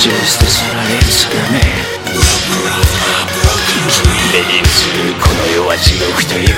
この武器上捨て去られに映るこの世は地獄という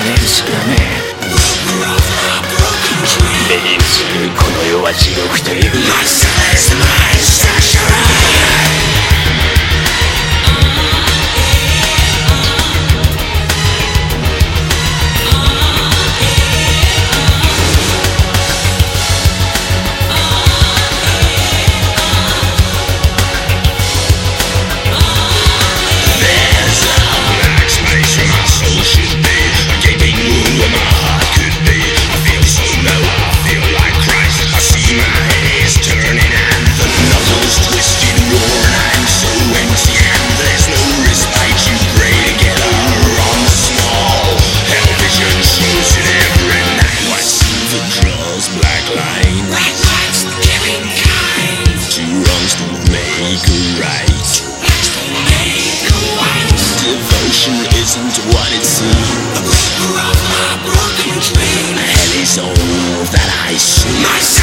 捨て去られる定め目にこの世は地獄という。situation isn't what it seems. The river of my broken dreams. Hell is all that I see.